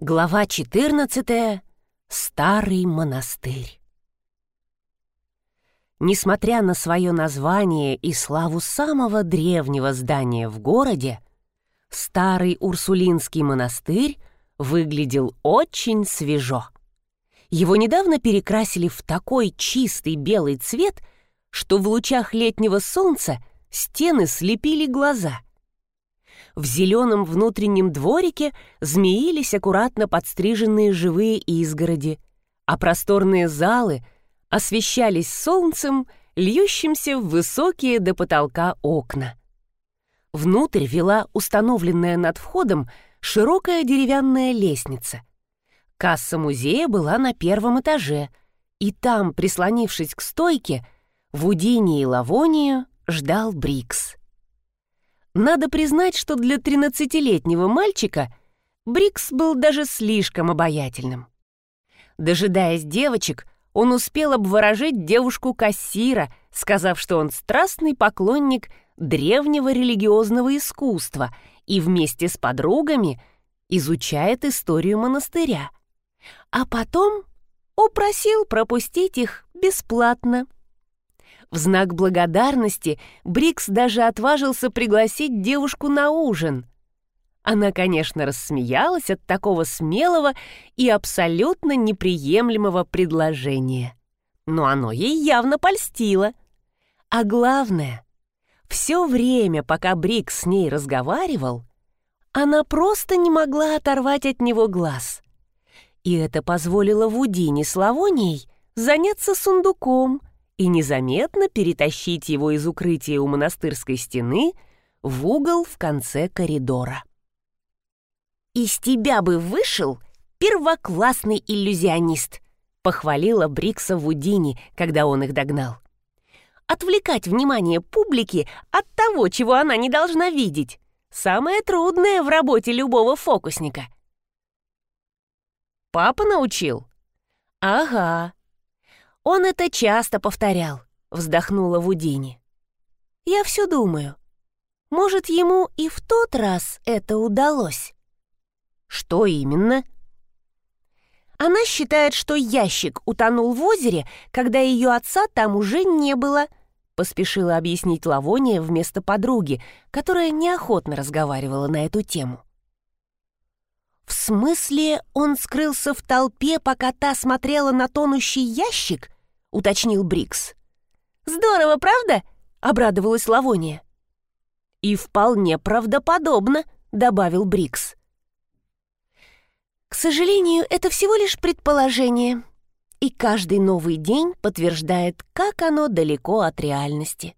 Глава 14. Старый монастырь. Несмотря на свое название и славу самого древнего здания в городе, старый Урсулинский монастырь выглядел очень свежо. Его недавно перекрасили в такой чистый белый цвет, что в лучах летнего солнца стены слепили глаза — в зеленом внутреннем дворике змеились аккуратно подстриженные живые изгороди, а просторные залы освещались солнцем, льющимся в высокие до потолка окна. Внутрь вела установленная над входом широкая деревянная лестница. Касса музея была на первом этаже, и там, прислонившись к стойке, в Удине и Лавонию ждал Брикс. Надо признать, что для 13-летнего мальчика Брикс был даже слишком обаятельным. Дожидаясь девочек, он успел обворожить девушку-кассира, сказав, что он страстный поклонник древнего религиозного искусства и вместе с подругами изучает историю монастыря. А потом упросил пропустить их бесплатно. В знак благодарности Брикс даже отважился пригласить девушку на ужин. Она, конечно, рассмеялась от такого смелого и абсолютно неприемлемого предложения. Но оно ей явно польстило. А главное, все время, пока Брикс с ней разговаривал, она просто не могла оторвать от него глаз. И это позволило Вудине с Лавонией заняться сундуком, и незаметно перетащить его из укрытия у монастырской стены в угол в конце коридора. «Из тебя бы вышел первоклассный иллюзионист», — похвалила Брикса Вудини, когда он их догнал. «Отвлекать внимание публики от того, чего она не должна видеть, самое трудное в работе любого фокусника». «Папа научил?» «Ага», он это часто повторял, вздохнула Вудини. Я все думаю. Может, ему и в тот раз это удалось? Что именно? Она считает, что ящик утонул в озере, когда ее отца там уже не было, поспешила объяснить Лавония вместо подруги, которая неохотно разговаривала на эту тему. «В смысле, он скрылся в толпе, пока та смотрела на тонущий ящик?» — уточнил Брикс. «Здорово, правда?» — обрадовалась Лавония. «И вполне правдоподобно», — добавил Брикс. «К сожалению, это всего лишь предположение, и каждый новый день подтверждает, как оно далеко от реальности.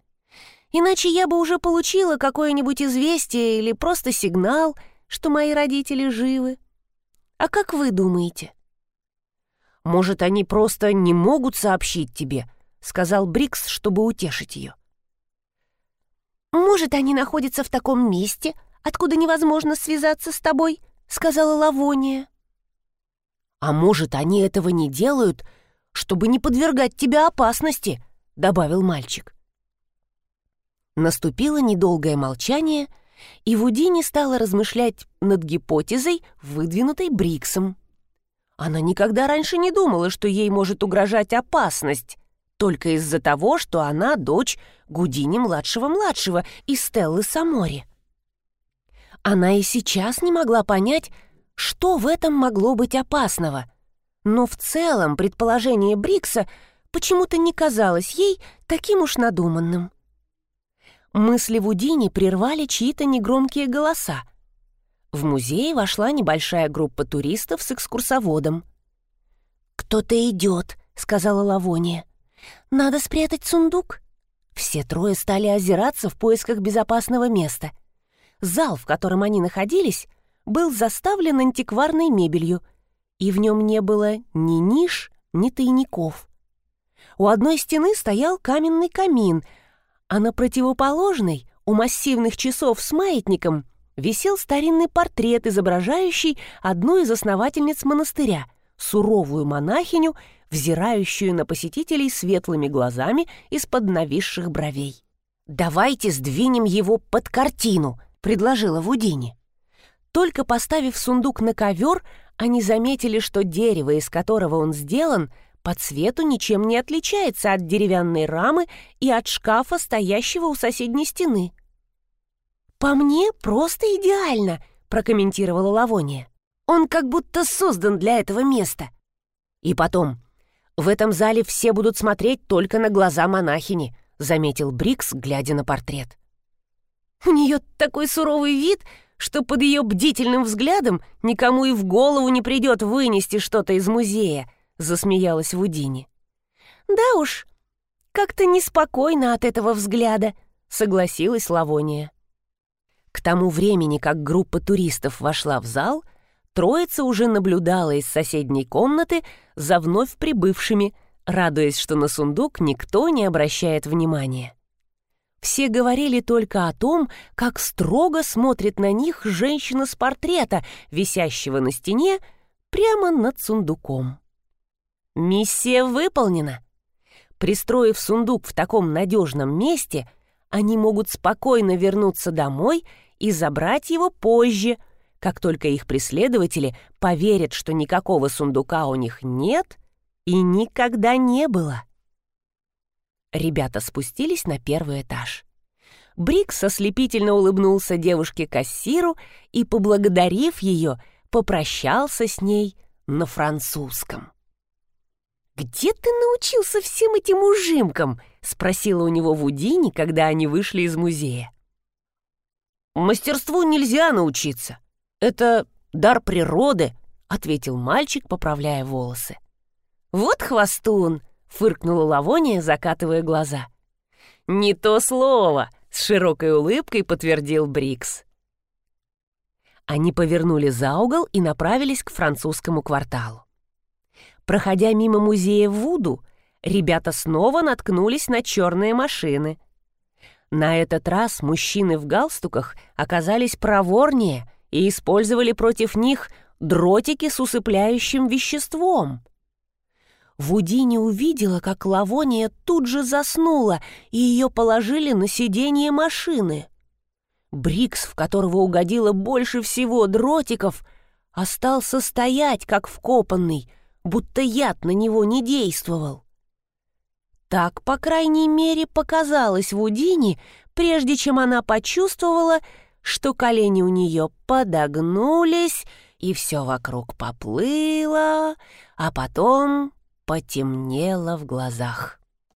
Иначе я бы уже получила какое-нибудь известие или просто сигнал, что мои родители живы. А как вы думаете?» Может, они просто не могут сообщить тебе?» — сказал Брикс, чтобы утешить ее. «Может, они находятся в таком месте, откуда невозможно связаться с тобой?» — сказала Лавония. «А может, они этого не делают, чтобы не подвергать тебя опасности?» — добавил мальчик. Наступило недолгое молчание, и Вудини стала размышлять над гипотезой, выдвинутой Бриксом. Она никогда раньше не думала, что ей может угрожать опасность, только из-за того, что она дочь Гудини-младшего-младшего и Стеллы Самори. Она и сейчас не могла понять, что в этом могло быть опасного, но в целом предположение Брикса почему-то не казалось ей таким уж надуманным. Мысли Вудини прервали чьи-то негромкие голоса. В музей вошла небольшая группа туристов с экскурсоводом. «Кто-то идет», — сказала Лавония. «Надо спрятать сундук». Все трое стали озираться в поисках безопасного места. Зал, в котором они находились, был заставлен антикварной мебелью, и в нем не было ни ниш, ни тайников. У одной стены стоял каменный камин, а на противоположной, у массивных часов с маятником, висел старинный портрет, изображающий одну из основательниц монастыря, суровую монахиню, взирающую на посетителей светлыми глазами из-под нависших бровей. «Давайте сдвинем его под картину», — предложила Вудини. Только поставив сундук на ковер, они заметили, что дерево, из которого он сделан, по цвету ничем не отличается от деревянной рамы и от шкафа, стоящего у соседней стены. «По мне просто идеально», — прокомментировала Лавония. «Он как будто создан для этого места». И потом, в этом зале все будут смотреть только на глаза монахини, заметил Брикс, глядя на портрет. У нее такой суровый вид, что под ее бдительным взглядом никому и в голову не придет вынести что-то из музея, засмеялась Вудини. Да уж, как-то неспокойно от этого взгляда, согласилась Лавония. К тому времени, как группа туристов вошла в зал, троица уже наблюдала из соседней комнаты за вновь прибывшими, радуясь, что на сундук никто не обращает внимания. Все говорили только о том, как строго смотрит на них женщина с портрета, висящего на стене прямо над сундуком. Миссия выполнена. Пристроив сундук в таком надежном месте, они могут спокойно вернуться домой и забрать его позже, как только их преследователи поверят, что никакого сундука у них нет и никогда не было. Ребята спустились на первый этаж. Брикс ослепительно улыбнулся девушке-кассиру и, поблагодарив ее, попрощался с ней на французском. «Где ты научился всем этим ужимкам?» — спросила у него Вудини, когда они вышли из музея. «Мастерству нельзя научиться. Это дар природы», — ответил мальчик, поправляя волосы. «Вот хвостун!» — фыркнула Лавония, закатывая глаза. «Не то слово!» — с широкой улыбкой подтвердил Брикс. Они повернули за угол и направились к французскому кварталу. Проходя мимо музея Вуду, ребята снова наткнулись на черные машины. На этот раз мужчины в галстуках оказались проворнее и использовали против них дротики с усыпляющим веществом. Вудини увидела, как Лавония тут же заснула, и ее положили на сиденье машины. Брикс, в которого угодило больше всего дротиков, остался стоять, как вкопанный, будто яд на него не действовал. Так, по крайней мере, показалось Вудини, прежде чем она почувствовала, что колени у нее подогнулись, и все вокруг поплыло, а потом потемнело в глазах.